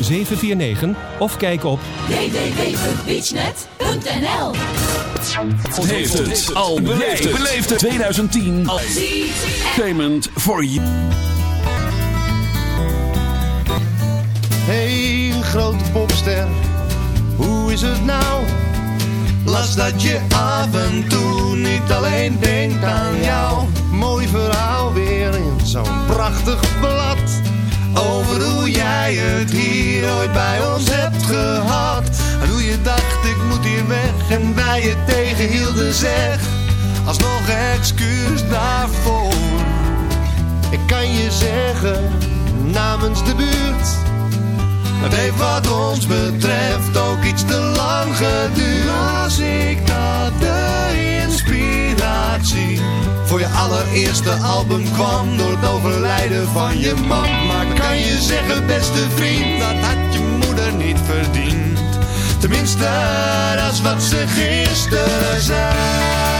749 of kijk op www.beachnet.nl Heeft het al beleefd. Beleefd het 2010 al. Payment for you. Hey, grote popster, hoe is het nou? Las dat je af en toe niet alleen denkt aan jou. Mooi verhaal weer in zo'n prachtig blad. Over hoe jij het hier ooit bij ons hebt gehad. En hoe je dacht ik moet hier weg en wij je tegenhielden zeg. Alsnog excuus daarvoor. Ik kan je zeggen, namens de buurt. Het heeft wat ons betreft ook iets te lang geduurd. Als ik dat de inspiratie voor je allereerste album kwam door het overlijden van je mam. Maar kan je zeggen, beste vriend, dat had je moeder niet verdiend. Tenminste, dat is wat ze gisteren zei.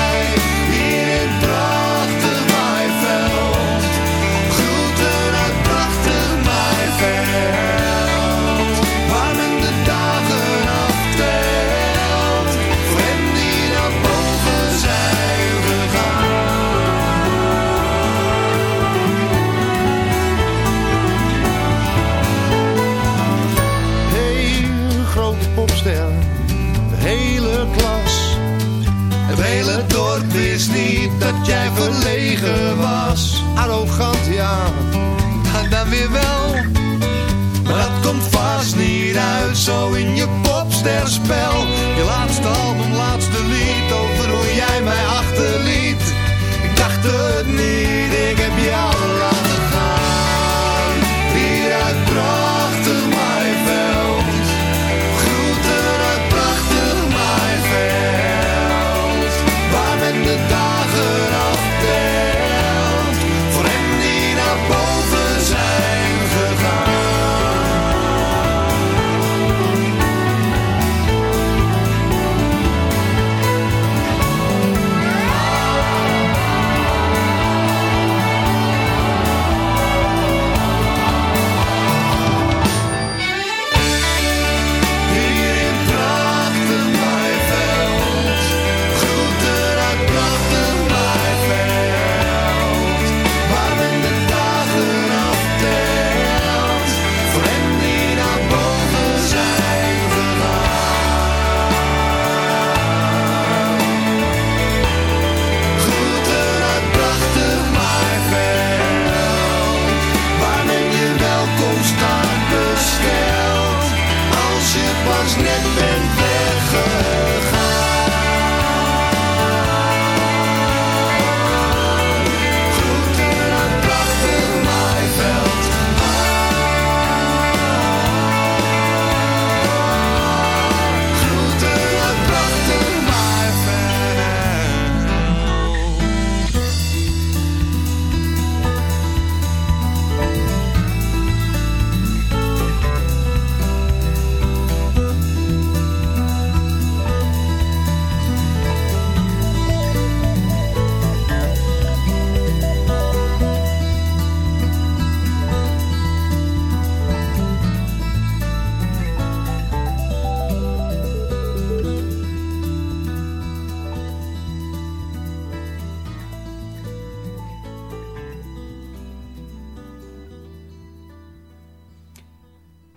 Dat jij verlegen was. Arrogant, ja, dan, dan weer wel. Maar dat komt vast niet uit, zo in je popsterspel. Je laatste album, laatste lied, over hoe jij mij achterliet.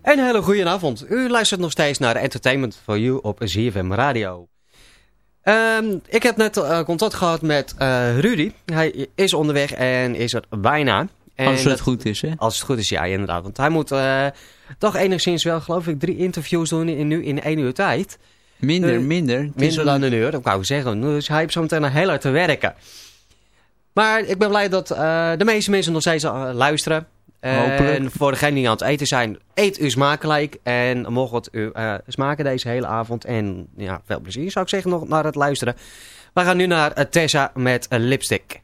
Een hele goede avond. U luistert nog steeds naar Entertainment for You op ZFM Radio. Ehm, ik heb net eh, contact gehad met eh, Rudy. Hij is onderweg en is er bijna. En Als het dat- goed is, hè? Als het goed is, ja, inderdaad. Want hij moet eh, toch enigszins wel, geloof ik, drie interviews doen in, nu in één uur tijd. Minder, minder. Minder dan een- uur, dat wou ik zeggen. Dus hij heeft zo meteen nog heel hard te werken. Maar ik ben blij dat de meeste mensen nog steeds luisteren. En voor degenen die aan het eten zijn, eet u smakelijk. En mocht het u eh, smaken deze hele avond. En ja, veel plezier zou ik zeggen nog naar het luisteren. We gaan nu naar eh, Tessa met een lipstick.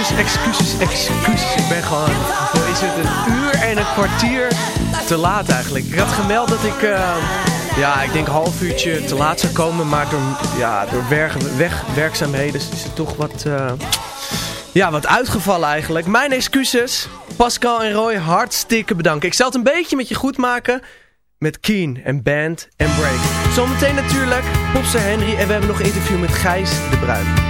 excuses, excuses, excuses. Ik ben gewoon, is het, een uur en een kwartier te laat eigenlijk. Ik had gemeld dat ik, eh, ja, ik denk een half uurtje te laat zou komen. Maar door, ja, door werk, weg werkzaamheden is het toch wat, eh, ja, wat uitgevallen eigenlijk. Mijn excuses, Pascal en Roy, hartstikke bedankt. Ik zal het een beetje met je goed maken met Keen en Band en Break. Zometeen natuurlijk Popster Henry en we hebben nog een interview met Gijs de Bruin.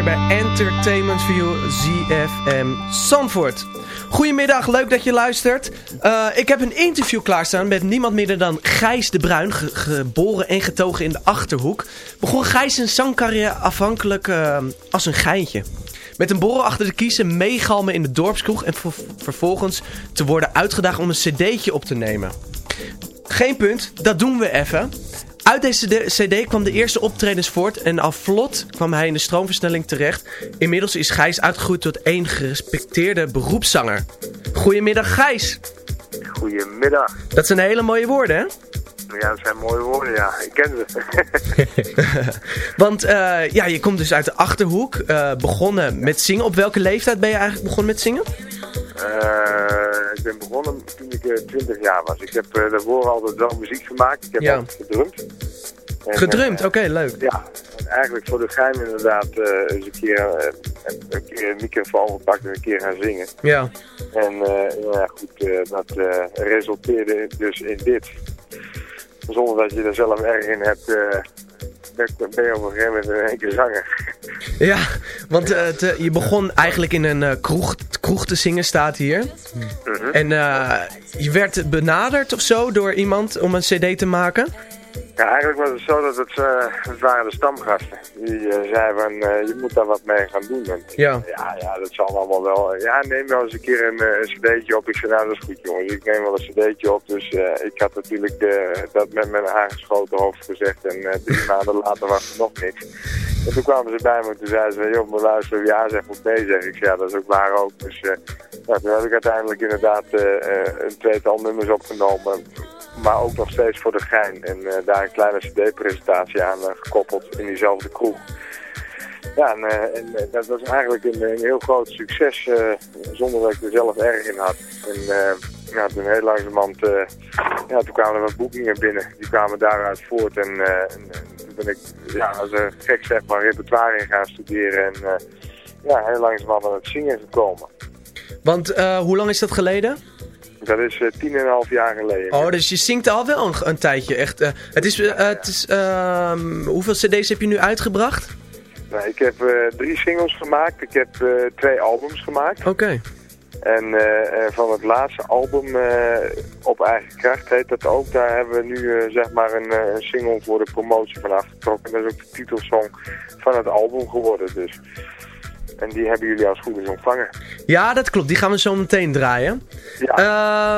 hier bij Entertainment View ZFM Zandvoort. Goedemiddag, leuk dat je luistert. Eh, ik heb een interview klaarstaan met niemand minder dan Gijs de Bruin, ge- geboren en getogen in de Achterhoek. Begon Gijs zijn zangcarrière afhankelijk eh, als een geintje. Met een borrel achter de kiezen meegalmen in de dorpskroeg en ver- vervolgens te worden uitgedaagd om een cd'tje op te nemen. Geen punt, dat doen we even. Uit deze de- cd kwam de eerste optredens voort en al vlot kwam hij in de stroomversnelling terecht. Inmiddels is Gijs uitgegroeid tot een gerespecteerde beroepszanger. Goedemiddag Gijs. Goedemiddag. Dat zijn hele mooie woorden hè? Ja, dat zijn mooie woorden, ja. Ik ken ze. Want eh, ja, je komt dus uit de Achterhoek, eh, begonnen met zingen. Op welke leeftijd ben je eigenlijk begonnen met zingen? Eh, Eh, ik ben begonnen toen ik eh, 20 jaar was. Ik heb eh, daarvoor altijd wel muziek gemaakt. Ik heb Ja. altijd gedrumd. En, Gedrumd, eh, oké, leuk. Ja, en eigenlijk voor de gein inderdaad eens een keer, een, keer een microfoon gepakt en een keer gaan zingen. Ja. En ja, goed, dat resulteerde dus in dit. Zonder dat je er zelf erg in hebt, eh, ben je op een gegeven moment één keer zanger. Ja, want eh, te- je begon eigenlijk in een eh, kroeg, kroeg te zingen, staat hier. En eh, je werd benaderd of zo door iemand om een cd te maken? Ja, eigenlijk was het zo dat het, het waren de stamgasten. Die eh, zeiden van, eh, je moet daar wat mee gaan doen. En, Ja. ja, ja, dat zal allemaal wel. Ja, neem wel eens een keer een, een cd'tje op. Ik zei, nou, dat is goed jongens. Ik neem wel een cd'tje op. Dus ik had natuurlijk de, dat met mijn aangeschoten hoofd gezegd. En drie maanden later was er nog niks. En toen kwamen ze bij me en toen zeiden ze, joh, maar luister, ja zegt moet nee zeggen. Ik zei, ja, dat is ook waar ook. Dus ja, toen heb ik uiteindelijk inderdaad een tweetal nummers opgenomen. Maar ook nog steeds voor de gein. En eh, daar een kleine cd-presentatie aan eh, gekoppeld in diezelfde kroeg. Ja, en, eh, en dat was eigenlijk een, een heel groot succes, zonder dat ik er zelf erg in had. En ja, toen heel langzamerhand, ja, toen kwamen er wat boekingen binnen. Die kwamen daaruit voort. En, en, en toen ben ik, ja, als een gek zeg maar, repertoire in gaan studeren. En ja, heel langzamerhand aan het zingen gekomen. Want hoe lang is dat geleden? Dat is eh, tien en een half jaar geleden. Oh, dus je zingt al wel een, een tijdje. Echt, eh, het is, eh, het is ehm, hoeveel cd's heb je nu uitgebracht? Nou, ik heb drie singles gemaakt. Ik heb twee albums gemaakt. Oké. En van het laatste album, Op Eigen Kracht heet dat ook, daar hebben we nu zeg maar een, een single voor de promotie van afgetrokken. Dat is ook de titelsong van het album geworden dus. En die hebben jullie als goed is ontvangen. Ja, dat klopt. Die gaan we zo meteen draaien. Ja,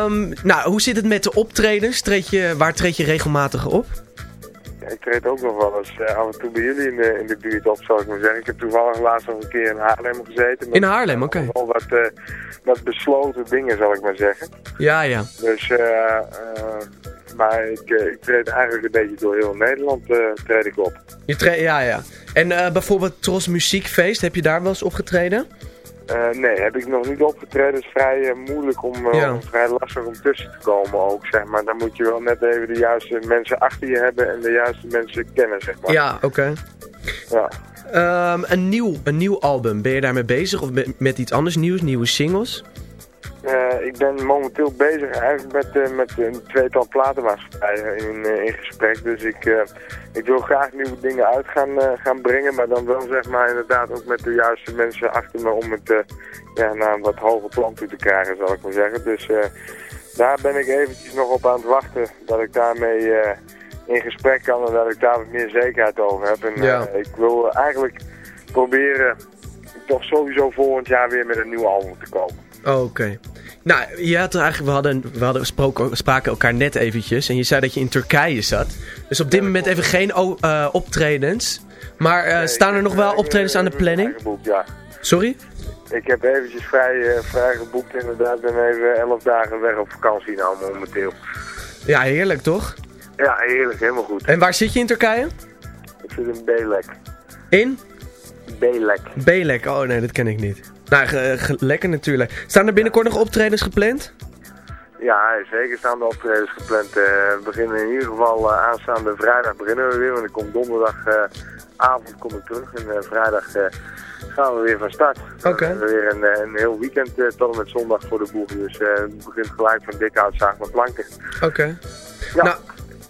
Ehm, nou, hoe zit het met de optredens? Treed je, waar treed je regelmatig op? ik treed ook nog wel eens eh, af en toe bij jullie in de, in de buurt op, zal ik maar zeggen. Ik heb toevallig laatst nog een keer in Haarlem gezeten. In Haarlem, oké. Wel wat, eh, wat besloten dingen, zal ik maar zeggen. Ja, ja. Dus, eh, eh, maar ik, eh, ik treed eigenlijk een beetje door heel Nederland eh, treed ik op. Je ja, ja. En eh, bijvoorbeeld Tros Muziekfeest, heb je daar wel eens opgetreden? Eh, nee, heb ik nog niet opgetreden. Het is vrij moeilijk om, Ja. om- vrij lastig om tussen te komen ook, zeg maar. Dan moet je wel net even de juiste mensen achter je hebben en de juiste mensen kennen, zeg maar. Ja, oké. Ja. Ehm, een, nieuw, een nieuw album, ben je daarmee bezig? Of met, met iets anders nieuws, nieuwe singles? Eh, ik ben momenteel bezig eigenlijk met, eh, met een tweetal platenmaatschappijen in, eh, in gesprek. Dus ik, ik wil graag nieuwe dingen uit gaan, gaan brengen. Maar dan wel zeg maar inderdaad ook met de juiste mensen achter me om het ja, naar een wat hoger plan toe te krijgen, zal ik maar zeggen. Dus daar ben ik eventjes nog op aan het wachten dat ik daarmee in gesprek kan en dat ik daar wat meer zekerheid over heb. En Ja. ik wil eigenlijk proberen toch sowieso volgend jaar weer met een nieuw album te komen. Oké. Nou, je had eigenlijk, we, hadden, we hadden gesproken, spraken elkaar net eventjes. En je zei dat je in Turkije zat. Dus op dit moment even geen o- eh, optredens. Maar eh, Nee, staan er nog wel optredens aan de ik heb planning? geboekt, ja. Sorry? Ik heb eventjes vrij, eh, vrij geboekt inderdaad. Ik ben even elf dagen weg op vakantie nou momenteel. Ja, heerlijk toch? Ja, heerlijk, helemaal goed. En waar zit je in Turkije? Ik zit in Belek. In? Belek. Belek. Oh nee, dat ken ik niet. Nou, lekker natuurlijk. Staan er binnenkort nog optredens gepland? Ja, zeker staan de optredens gepland. Eh, we beginnen in ieder geval eh, aanstaande vrijdag beginnen we weer. Want ik kom donderdagavond kom ik terug. En eh, vrijdag eh, gaan we weer van start. Oké. We hebben weer een, eh, een heel weekend eh, tot en met zondag voor de boeg. Dus eh, het begint gelijk van dik hout zaag met planken. Oké. Ja. Nou,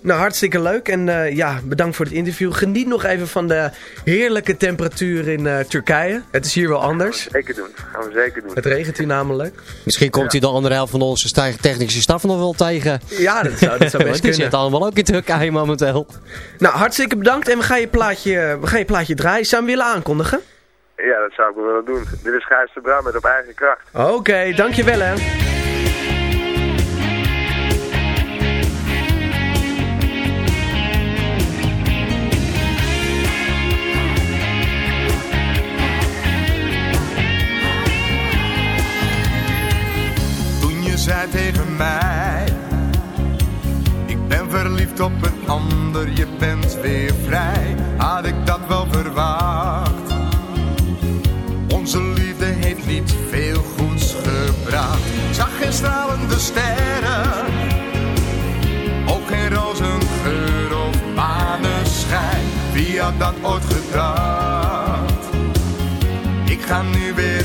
nou, hartstikke leuk. En eh, ja, bedankt voor het interview. Geniet nog even van de heerlijke temperatuur in eh, Turkije. Het is hier wel anders. Zeker doen. Gaan we zeker doen. Het regent hier namelijk. Misschien komt hij de andere helft van onze technische staf nog wel tegen. Ja, dat zou, dat zou best Want die kunnen. zit allemaal ook in Turkije momenteel. Nou, hartstikke bedankt. En we gaan je plaatje, we gaan je plaatje draaien. Zou je hem willen aankondigen? Ja, dat zou ik wel willen doen. Dit is Gijs de Bruin met op eigen kracht. Oké, dankjewel hè. tegen mij. Ik ben verliefd op een ander, je bent weer vrij. Had ik dat wel verwacht? Onze liefde heeft niet veel goeds gebracht. Zag geen stralende sterren, ook geen rozengeur of maneschijn. Wie had dat ooit gedacht? Ik ga nu weer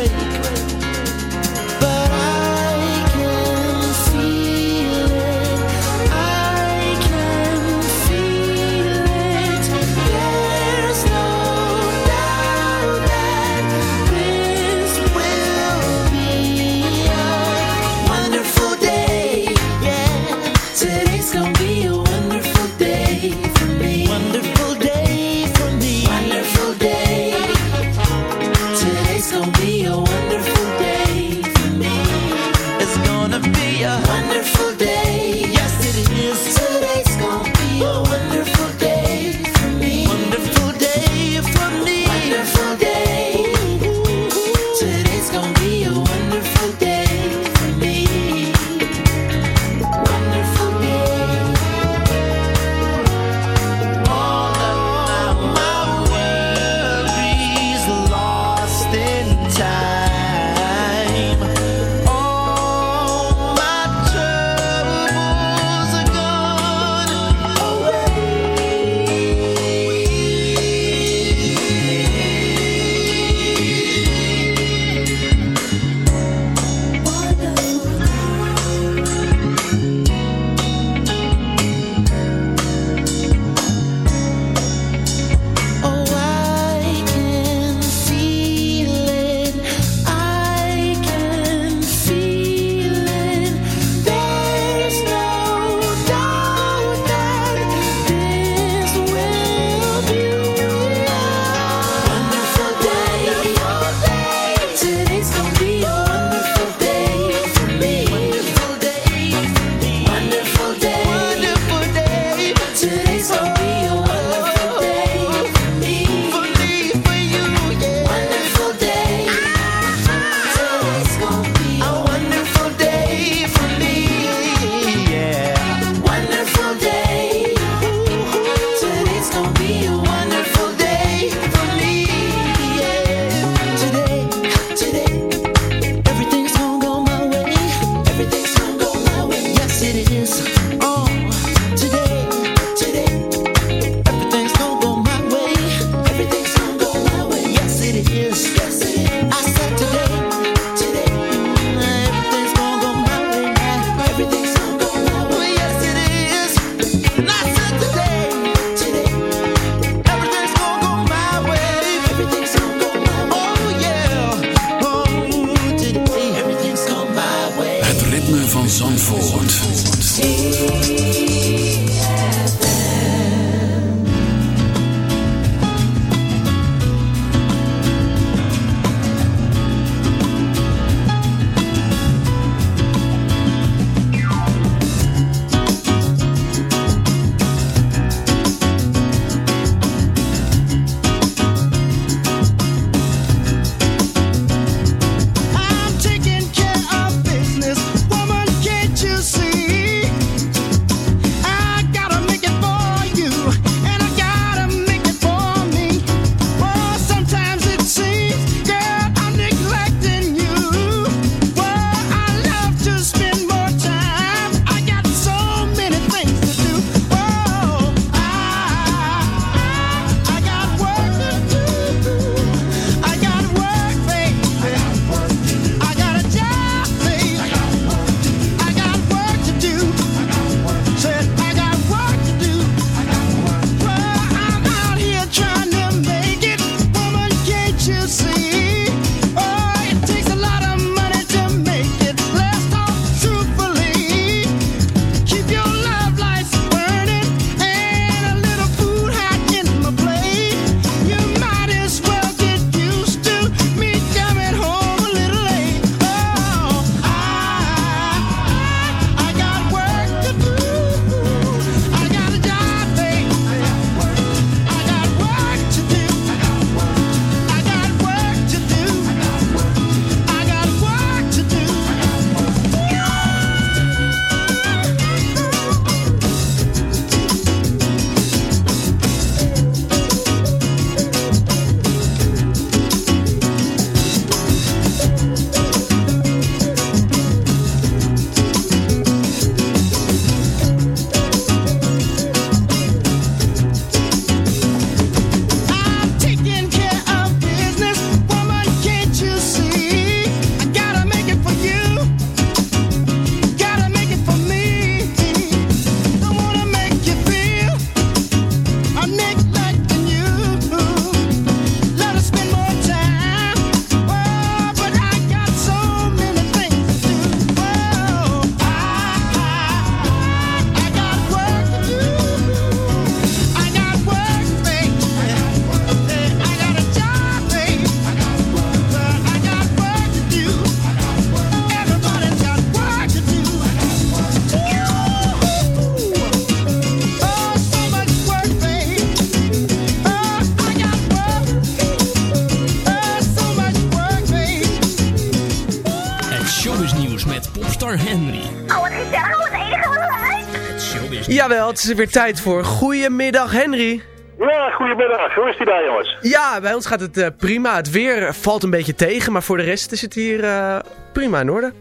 Het is weer tijd voor Goedemiddag Henry. Ja, goedemiddag. Hoe is die daar, jongens? Ja, bij ons gaat het eh, prima. Het weer valt een beetje tegen, maar voor de rest is het hier eh, prima in orde.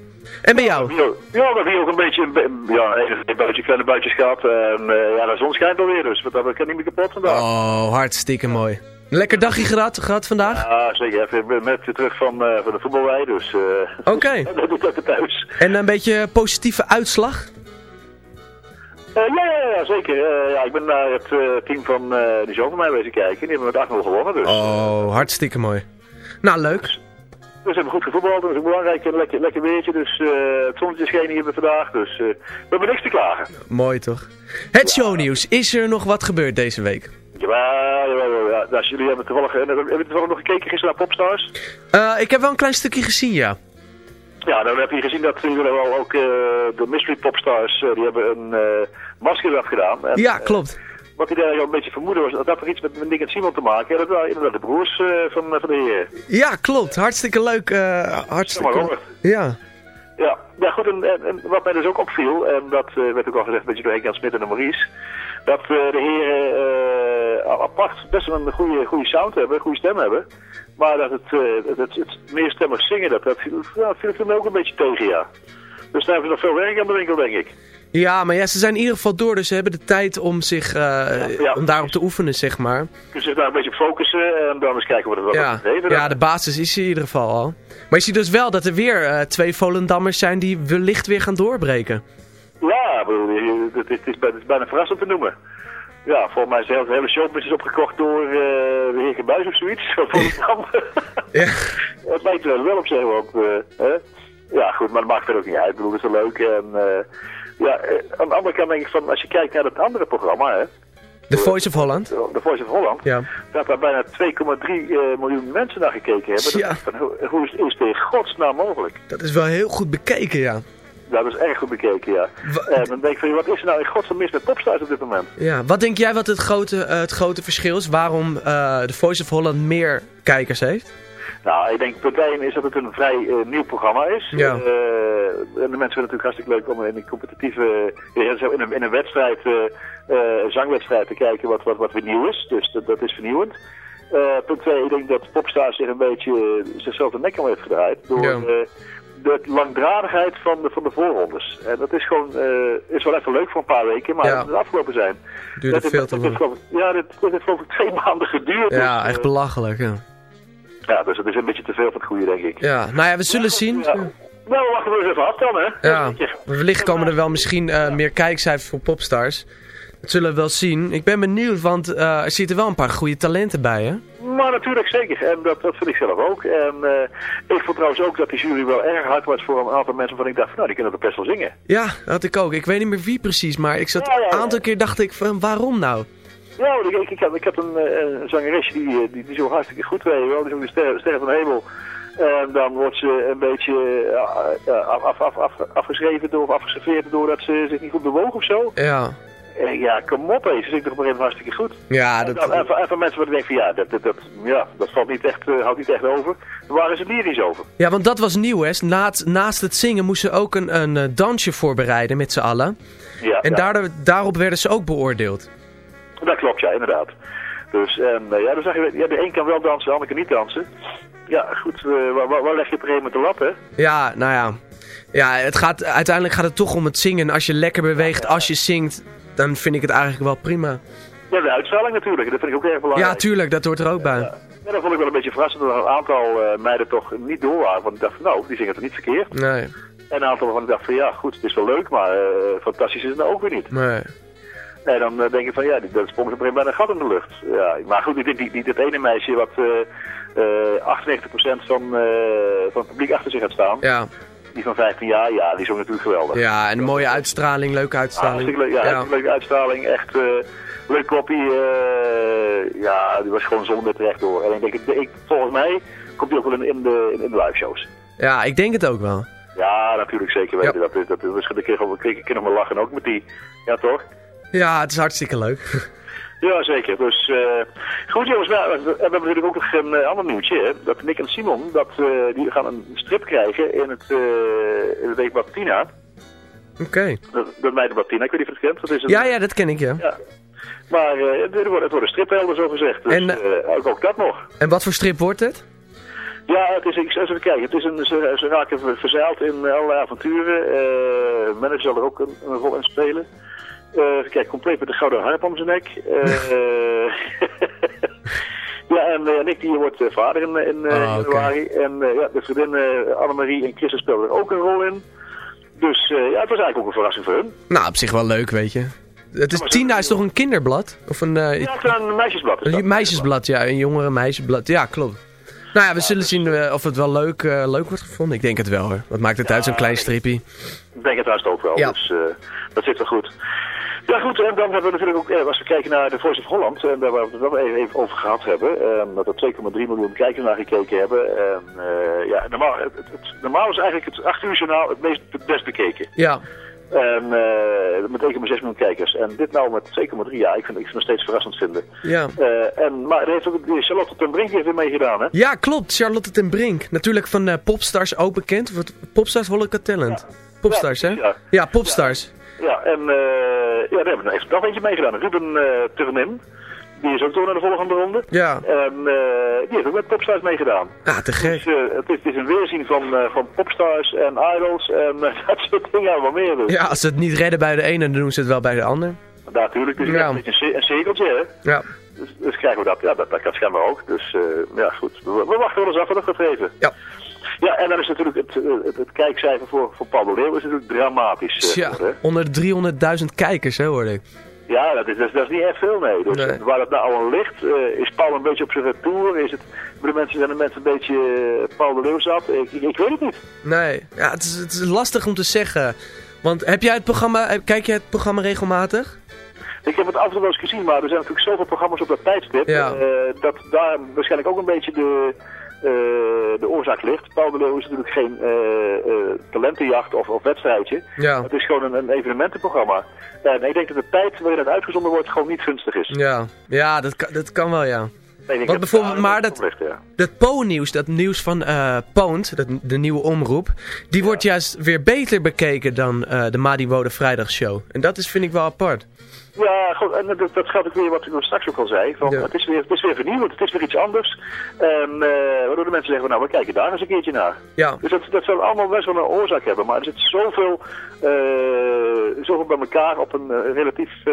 En bij jou? Ja, hebben hier ook een beetje, ja, een buitje, kleine buitjes gehad. En eh, ja, de zon schijnt alweer, dus wat dat kan niet meer kapot vandaag. Oh, hartstikke mooi. Een lekker dagje gehad, gehad vandaag? Ja, zeker. Even weer terug van, eh, van de voetbalwei, dus... eh Oké. dat doe ik even thuis. En een beetje positieve uitslag? Eh, ja, ja, ja, zeker. Eh, ja, ik ben naar het eh, team van de zoon van mij wezen kijken. Die hebben met 8-0 gewonnen, dus... Oh, hartstikke mooi. Nou, leuk. Dus we hebben goed gevoetbald, dat is ook belangrijk. Een lekker, lekker weertje, dus het zonnetje scheen hier vandaag. Dus we hebben niks te klagen. Mooi toch? Het shownieuws. Is er nog wat gebeurd deze week? Jawel. Ja, nou, jullie hebben toevallig, hebben toevallig nog gekeken gisteren naar Popstars? Ik heb wel een klein stukje gezien, ja. Ja, dan heb je gezien dat jullie wel ook eh, de Mystery Popstars, eh, die hebben een eh masker afgedaan. En, Ja, klopt. wat ik daar al een beetje vermoeden was, dat dat er iets met, Nick en Simon te maken had. Dat waren inderdaad de broers van, van de heer. Ja, klopt. Hartstikke leuk. maar, hartstikke... Ja. Ja, ja goed, en, en, wat mij dus ook opviel, en dat eh, werd ook al gezegd een beetje door Henk-Jan Smit en de Maurice, dat eh, de heren eh, apart best wel een goede, goede sound hebben, een goede stem hebben, maar dat het, het, het, het meerstemmig zingen, dat, dat viel, ik me ook een beetje tegen, ja. Dus daar hebben we nog veel werk aan de winkel, denk ik. Ja, maar ja, ze zijn in ieder geval door, dus ze hebben de tijd om zich, ja. om daarop te oefenen, zeg maar. Dus zich daar een beetje op focussen en dan eens kijken wat het wel Ja, gegeven ja, de basis is er in ieder geval al. Maar je ziet dus wel dat er weer eh, twee Volendammers zijn die wellicht weer gaan doorbreken. Ja, het, is, bijna- het is bijna verrassend te noemen. Ja, volgens mij is de hele- de hele showbiz is opgekocht door eh, de heer Gebuis of zoiets. Van Volendam. Ja. Het lijkt er wel op zich, want... eh, hè? Ja, goed, maar dat maakt er ook niet uit. Ik bedoel, het is wel leuk. En, ja, aan de andere kant denk ik van, als je kijkt naar het andere programma, hè, The Voice of Holland. The Voice of Holland, Ja. dat daar bijna 2,3 eh, miljoen mensen naar gekeken hebben. Ja. Van, hoe, hoe is, is het in godsnaam mogelijk? Dat is wel heel goed bekeken, ja. Dat is erg goed bekeken, ja. En dan denk ik van, wat is er nou in godsnaam mis met popstars op dit moment? Ja, wat denk jij wat het grote, eh, het grote verschil is? Waarom eh The Voice of Holland meer kijkers heeft? Nou, ik denk punt 1 is dat het een vrij eh, nieuw programma is. Ja. Eh, en de mensen vinden het natuurlijk hartstikke leuk om in een competitieve, zo in, een, in een wedstrijd, eh, eh, een zangwedstrijd te kijken wat, wat, wat weer nieuw is. Dus dat, dat is vernieuwend. Eh, punt 2, ik denk dat Popstar zich een beetje eh, zichzelf de nek om heeft gedraaid. Door Ja. eh, de langdradigheid van de, van de voorrondes. En dat is gewoon, eh, is wel even leuk voor een paar weken, maar Ja. het moet afgelopen zijn. Duurde Dat veel te lang. Ja, dit, dit heeft geloof ik twee maanden geduurd. Ja, dus, echt eh, belachelijk, ja. Ja, dus het is een beetje te veel van het goede, denk ik. Ja, nou ja, we zullen zien. Nou, we wachten we eens even af dan, hè? Ja, wellicht komen er wel misschien eh, meer kijkcijfers voor Popstars. Dat zullen we wel zien. Ik ben benieuwd, want eh, er zitten wel een paar goede talenten bij, hè? Maar natuurlijk zeker. En dat, dat vind ik zelf ook. En eh, ik vond trouwens ook dat die jury wel erg hard was voor een aantal mensen waarvan ik dacht, van, nou, die kunnen toch best wel zingen. Ja, dat had ik ook. Ik weet niet meer wie precies, maar ik zat Ja, ja, een ja. aantal keer dacht ik van waarom nou? Ja, want ik, ik, had, ik had een, eh, een zangeresje die, eh, die, die zo hartstikke goed weet, wel. Die is ook de ster, ster van de hemel. En dan wordt ze een beetje eh, af, af, af, af, afgeschreven door, of afgeserveerd doordat ze zich niet goed bewoog of zo. Ja, En ja, kom op, hé. ze zingt toch moment hartstikke goed. ja dat, dan, en, van, en van mensen waar ik denk van ja, dat, dat, dat, ja, dat valt niet echt, houdt niet echt over. Daar waren ze lyrisch over. ja, want dat was nieuw, hè? Naast, naast het zingen moesten ze ook een, een dansje voorbereiden met z'n allen. Ja, En ja. daardoor, daarop werden ze ook beoordeeld. Dat klopt, ja, inderdaad. Dus en, eh, ja, dan zag je, ja, de een kan wel dansen, de ander kan niet dansen. Ja, goed, eh, waar, waar, leg je op een gegeven moment de lat, hè? Ja, nou ja. Ja, het gaat, uiteindelijk gaat het toch om het zingen. En als je lekker beweegt, als je zingt, dan vind ik het eigenlijk wel prima. Ja, de uitstraling natuurlijk, dat vind ik ook erg belangrijk. Ja, tuurlijk, dat hoort er ook bij. Ja, dat vond ik wel een beetje verrassend dat een aantal eh, meiden toch niet door waren. Want ik dacht, van, nou, die zingen het niet verkeerd. Nee, En een aantal waarvan ik dacht van, ja, goed, het is wel leuk, maar fantastisch is het nou ook weer niet. nee. En dan eh, denk je van, ja, dat sprong ze bij een gat in de lucht. Ja, maar goed, ik die, dat ene meisje wat eh eh 98% van, eh, van het publiek achter zich had staan, Ja, die van 15 jaar, ja, die zong natuurlijk geweldig. ja, en een mooie uitstraling, leuke uitstraling. Ja, leuke uitstraling, echt eh leuk koppie. eh, ja, die was gewoon zonder terecht door. En ik denk, ik, ik, volgens mij komt die ook wel in, de, in, de live shows. Ja, ik denk het ook wel. Ja, natuurlijk zeker weten. Ja. Dat, dat, dat, een keer nog maar lachen ook met die. Ja, toch? Ja, het is hartstikke leuk. Ja, zeker. Dus eh, goed jongens, nou, we hebben natuurlijk ook nog een eh, ander nieuwtje. Hè? Dat Nick en Simon, dat, eh, die gaan een strip krijgen in het, in het weekblad Tina. Oké. Dat, dat meidenblad Tina, ik weet niet of je het kent. Dat is een, Ja, ja, dat ken ik, ja. ja. Maar het, wordt, het wordt een striphelder zo gezegd. Dus En, ook, ook dat nog. En wat voor strip wordt het? Ja, het is, ik eens even kijken. Het is een, ze, ze raken ver- verzeild in allerlei avonturen. Eh manager zal er ook een, een rol in spelen. Eh kijken, compleet met de gouden harp om zijn nek. Eh, ja, en eh, Nick die wordt vader in, in Ah, januari. En ja, de vriendin Annemarie en Christen spelen er ook een rol in. Dus ja, het was eigenlijk ook een verrassing voor hun. Nou, op zich wel leuk, weet je. Het is, Tina is toch een kinderblad? Of een, eh, Ja, het is een meisjesblad. een meisjesblad, ja. Een jongere meisjesblad. Ja, klopt. Nou ja, we zullen zien eh, of het wel leuk, leuk wordt gevonden. Ik denk het wel, hoor. Wat maakt het uit, zo'n klein stripje? Ik denk het haast ook wel, Ja. dus dat zit wel goed. Ja goed, en dan hebben we natuurlijk ook, eh, als we kijken naar de Voice of Holland, en daar waar we het wel even, over gehad hebben, eh, dat er 2,3 miljoen kijkers naar gekeken hebben. En, eh, ja, normaal, het, het, normaal is eigenlijk het 8 uur journaal het, meest, het best bekeken. Ja. En eh, met 1,6 miljoen kijkers. En dit nou met 2,3, ja, ik vind ik vind het nog steeds verrassend vinden. Ja. Eh, en, maar heeft ook, Charlotte ten Brink heeft er meegedaan, hè? Ja, klopt. Charlotte ten Brink. Natuurlijk van eh, Popstars ook bekend. Popstars Holland Talent. Popstars, hè? Ja, Popstars. Ja, en eh, ja, daar hebben we nog eentje meegedaan. Ruben eh Turnin, die is ook door naar de volgende ronde. Ja. En eh, die heeft ook met Popstars meegedaan. Ah, te gek. Dus, het, is, het is een weerzien van, van Popstars en Idols en dat soort dingen allemaal meer. Dus. Ja, als ze het niet redden bij de ene, dan doen ze het wel bij de ander. Ja, natuurlijk. Dus Ja. een beetje een, cir- een cirkeltje, hè. Ja. Dus, dus krijgen we dat. Ja, dat, dat kan schijnbaar ook. Dus ja, goed. We, we wachten wel eens af wat dat gaat geven. Ja. Ja, en dan is natuurlijk het, eh, het, het kijkcijfer voor, voor Paul de Leeuw is natuurlijk dramatisch. eh, hè. onder de 300.000 kijkers, hè, hoorde ik. Ja, dat is, dat is, dat is niet echt veel, nee. Dus Nee. waar het nou al ligt, eh, is Paul een beetje op zijn retour? Is het, de mensen, zijn de mensen een beetje Paul de Leeuw zat? Ik, ik, ik weet het niet. Nee, ja, het, is, het is lastig om te zeggen. Want heb jij het programma, kijk jij het programma regelmatig? Ik heb het af en toe wel eens gezien, maar er zijn natuurlijk zoveel programma's op dat tijdstip. Ja. dat daar waarschijnlijk ook een beetje de, de oorzaak ligt. Paul de Leeuw is natuurlijk geen eh, eh, talentenjacht of, of wedstrijdje. Ja. Het is gewoon een, een evenementenprogramma. En ik denk dat de tijd waarin het uitgezonden wordt gewoon niet gunstig is. Ja, ja dat, kan, dat kan wel, ja. Nee, Want bijvoorbeeld, maar dat, ja. dat Po-nieuws, dat nieuws van eh Poont, dat, de nieuwe omroep, die wordt juist weer beter bekeken dan eh, de Madi Wode Vrijdagshow. En dat is, vind ik wel apart. Ja, goed, en dat, dat geldt ook weer wat ik straks ook al zei. Van, Ja. het, is weer, het is weer vernieuwend, het is weer iets anders. En eh, waardoor de mensen zeggen, van, nou, we kijken daar eens een keertje naar. Ja. Dus dat, dat zal allemaal best wel een oorzaak hebben. Maar er zit zoveel, eh, zoveel bij elkaar op een eh, relatief eh,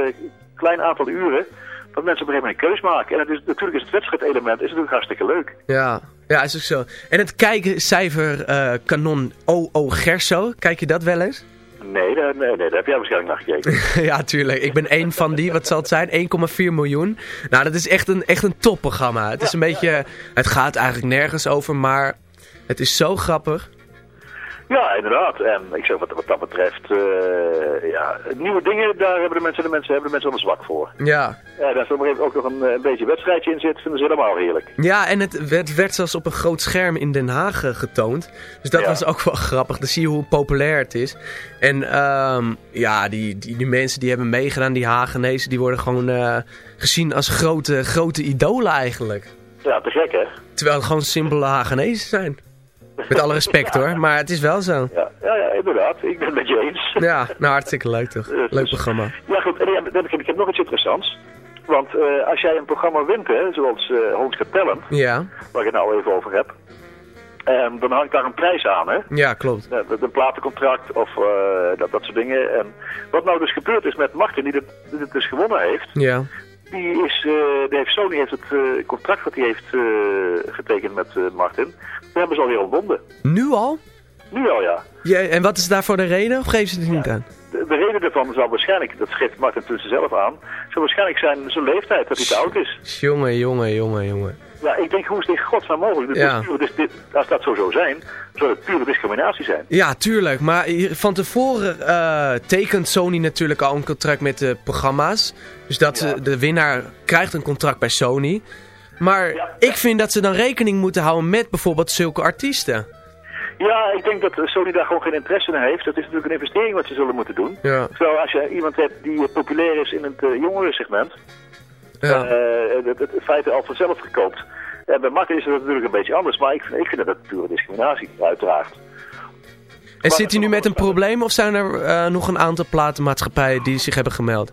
klein aantal uren... dat mensen op een gegeven moment een keus maken. En het is, natuurlijk is het wedstrijdelement is natuurlijk hartstikke leuk. Ja, ja, is ook zo. En het kijkcijfer eh kanon OO Gerso, kijk je dat wel eens? Nee, nee, nee, daar heb jij waarschijnlijk naar gekeken. ja, tuurlijk. Ik ben één van die, wat zal het zijn? 1,4 miljoen. Nou, dat is echt een, echt een topprogramma. Het is een beetje, het gaat eigenlijk nergens over, maar het is zo grappig. Ja, inderdaad. En ik zeg wat, wat dat betreft, eh, ja, nieuwe dingen, daar hebben de mensen, de mensen, hebben de mensen wel een zwak voor. Ja. Ja, daar er even ook nog een, eh, een beetje wedstrijdje in zit, vinden ze helemaal heerlijk. Ja, en het werd, werd zelfs op een groot scherm in Den Haag eh, getoond. Dus dat Ja. was ook wel grappig. Dan zie je hoe populair het is. En ehm, ja, die, die, die mensen die hebben meegedaan, die Hagenezen, die worden gewoon eh, gezien als grote, grote idolen eigenlijk. Ja, te gek hè? Terwijl het gewoon simpele Hagenezen zijn. Met alle respect hoor, maar het is wel zo. Ja, ja, ja, inderdaad. Ik ben het met je eens. Ja, nou hartstikke leuk toch. Leuk programma. Ja goed, en dan heb ik, ik heb nog iets interessants. Want eh, als jij een programma wint, hè, zoals eh Homes Got Talent, Ja, waar ik het nou even over heb, ehm, dan hangt daar een prijs aan, hè? ja klopt. Een platencontract of eh, dat, dat soort dingen. En wat nou dus gebeurd is met Martin, die dit, dus gewonnen heeft, Ja. die is, eh, die heeft, Sony heeft het eh, contract wat hij heeft eh, getekend met eh, Martin, dat hebben ze alweer ontbonden. Nu al? Nu al, ja. Ja, en wat is daarvoor de reden? Of geven ze het niet aan? De, de reden daarvan zou waarschijnlijk, dat geeft Martin tussen zelf aan, zou waarschijnlijk zijn zijn leeftijd, dat hij te oud is. Jongen, jongen, jongen, jongen. Ja, ik denk, hoe is dit godsnaam mogelijk? Dit Ja. is puur, dus dit, als dat zo zou zijn, zou het pure discriminatie zijn. Ja, tuurlijk. Maar van tevoren eh, tekent Sony natuurlijk al een contract met de programma's. Dus dat ze- de winnaar krijgt een contract bij Sony. Maar ik vind dat ze dan rekening moeten houden met bijvoorbeeld zulke artiesten. Ja, ik denk dat Sony daar gewoon geen interesse in heeft. Dat is natuurlijk een investering wat ze zullen moeten doen. Ja. Terwijl als je iemand hebt die eh, populair is in het eh jongerensegment, Ja. eh, het, het, feit al vanzelf gekoopt. En bij Martin is het natuurlijk een beetje anders, maar ik, vind- ik vind dat pure discriminatie, uiteraard. En zit hij nu met een probleem of zijn er nog een aantal platenmaatschappijen die zich hebben gemeld?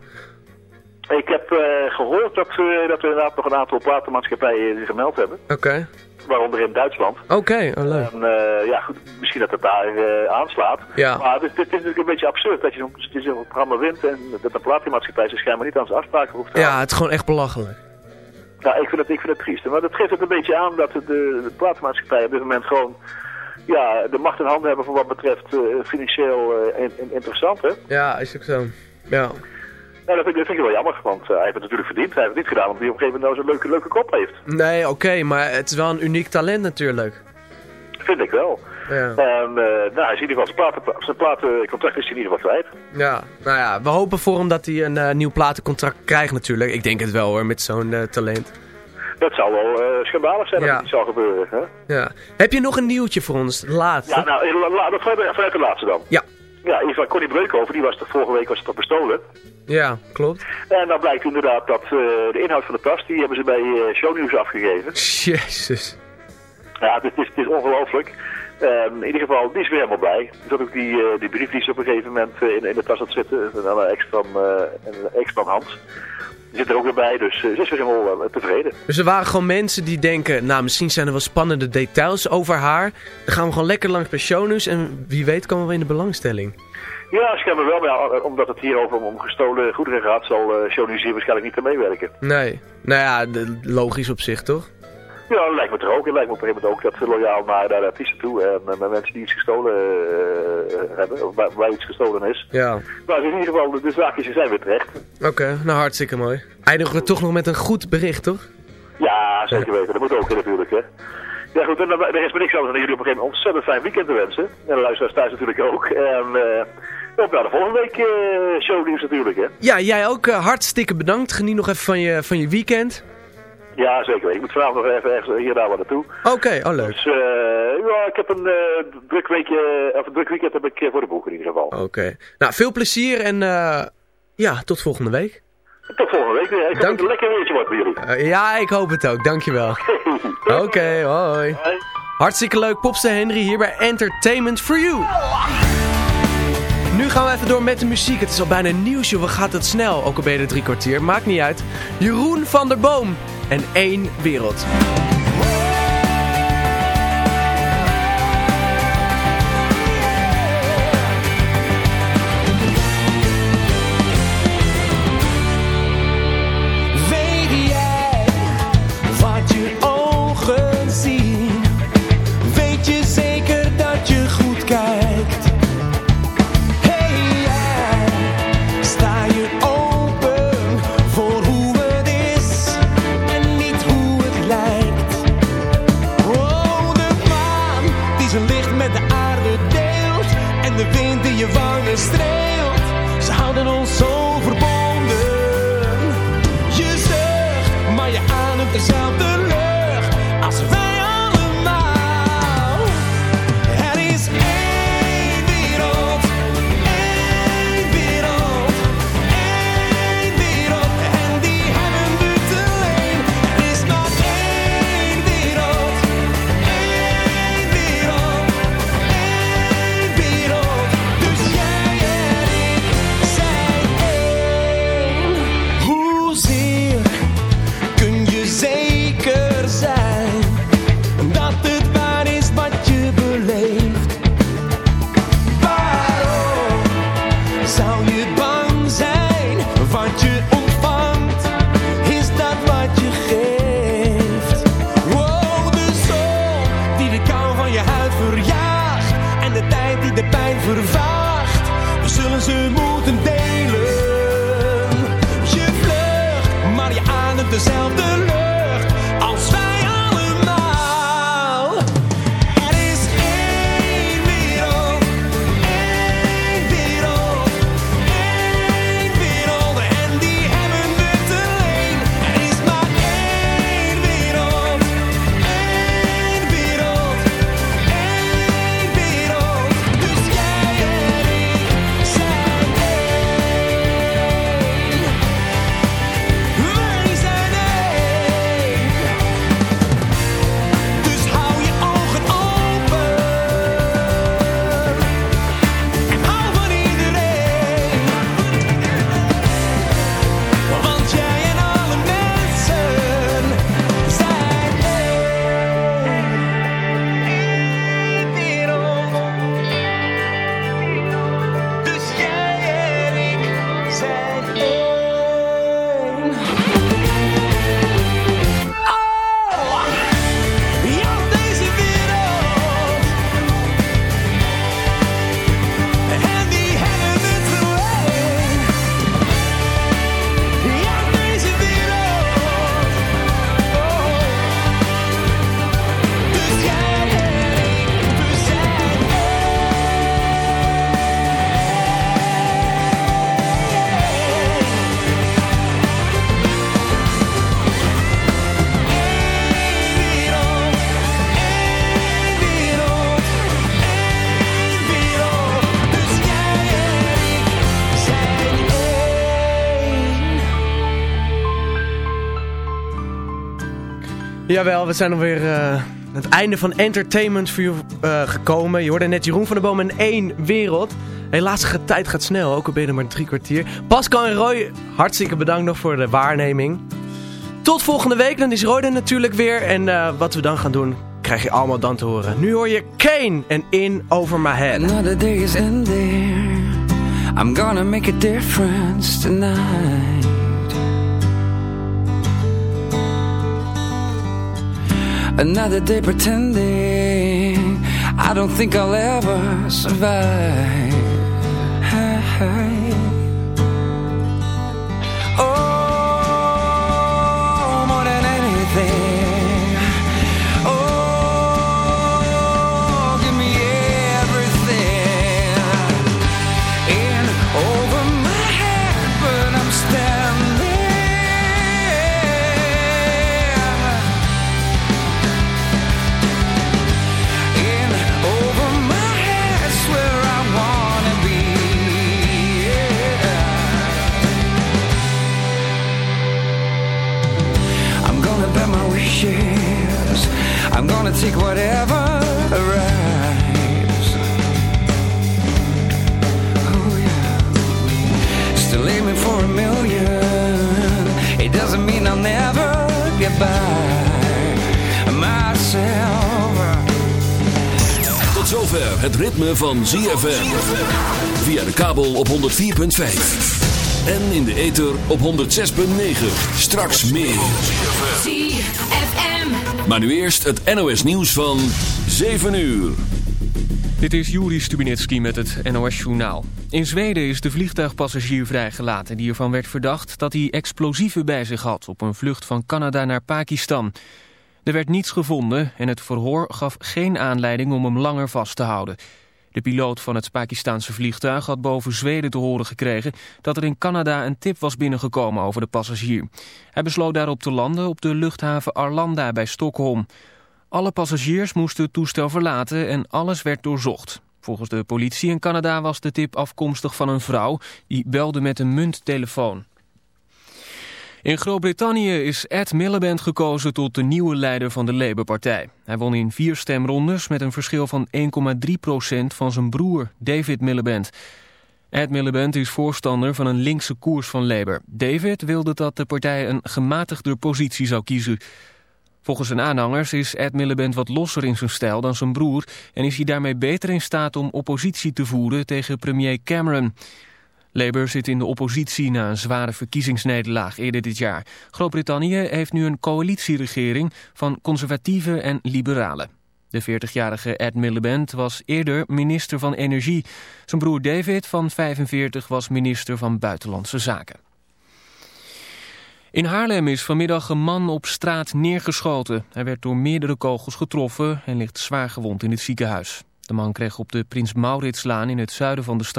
Ik heb eh, gehoord dat, eh, dat er inderdaad nog een aantal platenmaatschappijen zich gemeld hebben. Oké. Waaronder in Duitsland. Oké, oh, leuk. En, eh, ja, goed, misschien dat het daar aanslaat. Ja. Maar dit, dit is natuurlijk een beetje absurd dat je zo'n zo'n programma wint en dat een platenmaatschappij zich schijnbaar niet aan zijn afspraken hoeft te Ja, het is gewoon echt belachelijk. Ja, ik vind het, ik vind het triest. Maar dat geeft ook een beetje aan dat de, de platenmaatschappijen op dit moment gewoon ja, de macht in handen hebben voor wat betreft financieel in- in- interessant. Hè? Ja, is ook zo. Ja. Nou, dat vind, ik, dat vind ik wel jammer, want eh, hij heeft het natuurlijk verdiend. Hij heeft het niet gedaan omdat hij op een gegeven moment nou zo'n leuke, leuke kop heeft. Nee, oké, maar het is wel een uniek talent natuurlijk. Vind ik wel. Ja. En eh, nou, hij is in ieder geval zijn, platen, zijn platencontract is hij in ieder geval kwijt. Ja, nou ja, we hopen voor hem dat hij een eh, nieuw platencontract krijgt natuurlijk. Ik denk het wel hoor, met zo'n talent. Dat zou wel schandalig zijn Ja. als het zou gebeuren. Hè? Ja. Heb je nog een nieuwtje voor ons? Laatste? Ja, nou, la- la- dat vanuit de laatste dan. Ja. Ja, in van Connie Breukhoven, die was er vorige week was toch bestolen. Ja, klopt. En dan blijkt inderdaad dat eh, de inhoud van de tas, die hebben ze bij eh, Shownieuws afgegeven. Jezus. Ja, het is, het is, het ongelooflijk. Ehm, in ieder geval, die is weer helemaal blij. Er zat ook die, eh, die brief die ze op een gegeven moment in, in de tas had zitten. En dan een extra, eh, een hand. Die zit er ook weer bij, dus eh, ze is weer helemaal eh, tevreden. Dus er waren gewoon mensen die denken, nou misschien zijn er wel spannende details over haar. Dan gaan we gewoon lekker langs bij shownews en wie weet komen we in de belangstelling. Ja, schijnbaar wel, maar ja, omdat het hier over om gestolen goederen gaat, zal uh, hier waarschijnlijk niet aan meewerken. Nee. Nou ja, logisch op zich toch? Ja, dat lijkt me toch ook. Het lijkt me op een gegeven moment ook dat ze loyaal naar, naar de artiesten toe en met, mensen die iets gestolen eh, hebben, of waar, waar iets gestolen is. Ja. Maar in ieder geval, de zaakjes zijn weer terecht. Oké, nou hartstikke mooi. Eindigen we toch nog met een goed bericht, toch? Ja, zeker weten. Dat moet ook natuurlijk, hè. Ja goed, en dan, er is me niks anders dan jullie op een gegeven moment ontzettend fijn weekend te wensen. En de luisteraars thuis natuurlijk ook. En uh, op naar de volgende week uh, shownieuws natuurlijk, hè. Ja, jij ook uh, hartstikke bedankt. Geniet nog even van je, van je weekend. Ja, zeker. Ik moet vanavond nog even ergens hier daar wat naartoe. Oké, okay, oh leuk. Dus uh, ja, ik heb een uh, druk weekje, of een druk weekend heb ik voor de boek in ieder geval. Oké. Okay. Nou, veel plezier en uh, ja, tot volgende week. Tot volgende week. Ik het een lekker weertje wordt bij jullie. ja, ik hoop het ook. Dankjewel. Oké, okay, hoi. hoi. Hartstikke leuk. Popster Henry hier bij Entertainment for You. Nu gaan we even door met de muziek. Het is al bijna nieuws, joh. We gaat het snel. Ook al ben je er drie kwartier. Maakt niet uit. Jeroen van der Boom. En één wereld. Wat je Jawel, we zijn alweer uh, aan het einde van Entertainment for You uh, gekomen. Je hoorde net Jeroen van der Boom in één wereld. Helaas, de tijd gaat snel, ook al ben je er maar drie kwartier. Pascal en Roy, hartstikke bedankt nog voor de waarneming. Tot volgende week, dan is Roy er natuurlijk weer. En uh, wat we dan gaan doen, krijg je allemaal dan te horen. Nu hoor je Kane en In Over My Head. Day is. I'm gonna make a difference tonight. Another day pretending I don't think I'll ever survive I'm gonna take whatever arrives. Oh yeah. Still aiming for a million. It doesn't mean I'll never get by myself. Tot zover het ritme van ZFM. Via de kabel op 104.5. En in de ether op 106.9. Straks meer. ZFM. Maar nu eerst het NOS nieuws van 7 uur. Dit is Juri Stubinitski met het NOS-journaal. In Zweden is de vliegtuigpassagier vrijgelaten die ervan werd verdacht dat hij explosieven bij zich had op een vlucht van Canada naar Pakistan. Er werd niets gevonden en het verhoor gaf geen aanleiding om hem langer vast te houden. De piloot van het Pakistanse vliegtuig had boven Zweden te horen gekregen dat er in Canada een tip was binnengekomen over de passagier. Hij besloot daarop te landen op de luchthaven Arlanda bij Stockholm. Alle passagiers moesten het toestel verlaten en alles werd doorzocht. Volgens de politie in Canada was de tip afkomstig van een vrouw die belde met een munttelefoon. In Groot-Brittannië is Ed Miliband gekozen tot de nieuwe leider van de Labour-partij. Hij won in vier stemrondes met een verschil van 1,3% van zijn broer David Miliband. Ed Miliband is voorstander van een linkse koers van Labour. David wilde dat de partij een gematigder positie zou kiezen. Volgens zijn aanhangers is Ed Miliband wat losser in zijn stijl dan zijn broer... en is hij daarmee beter in staat om oppositie te voeren tegen premier Cameron... Labour zit in de oppositie na een zware verkiezingsnederlaag eerder dit jaar. Groot-Brittannië heeft nu een coalitieregering van conservatieven en liberalen. De 40-jarige Ed Miliband was eerder minister van Energie. Zijn broer David van 45 was minister van Buitenlandse Zaken. In Haarlem is vanmiddag een man op straat neergeschoten. Hij werd door meerdere kogels getroffen en ligt zwaar gewond in het ziekenhuis. De man kreeg op de Prins Mauritslaan in het zuiden van de stad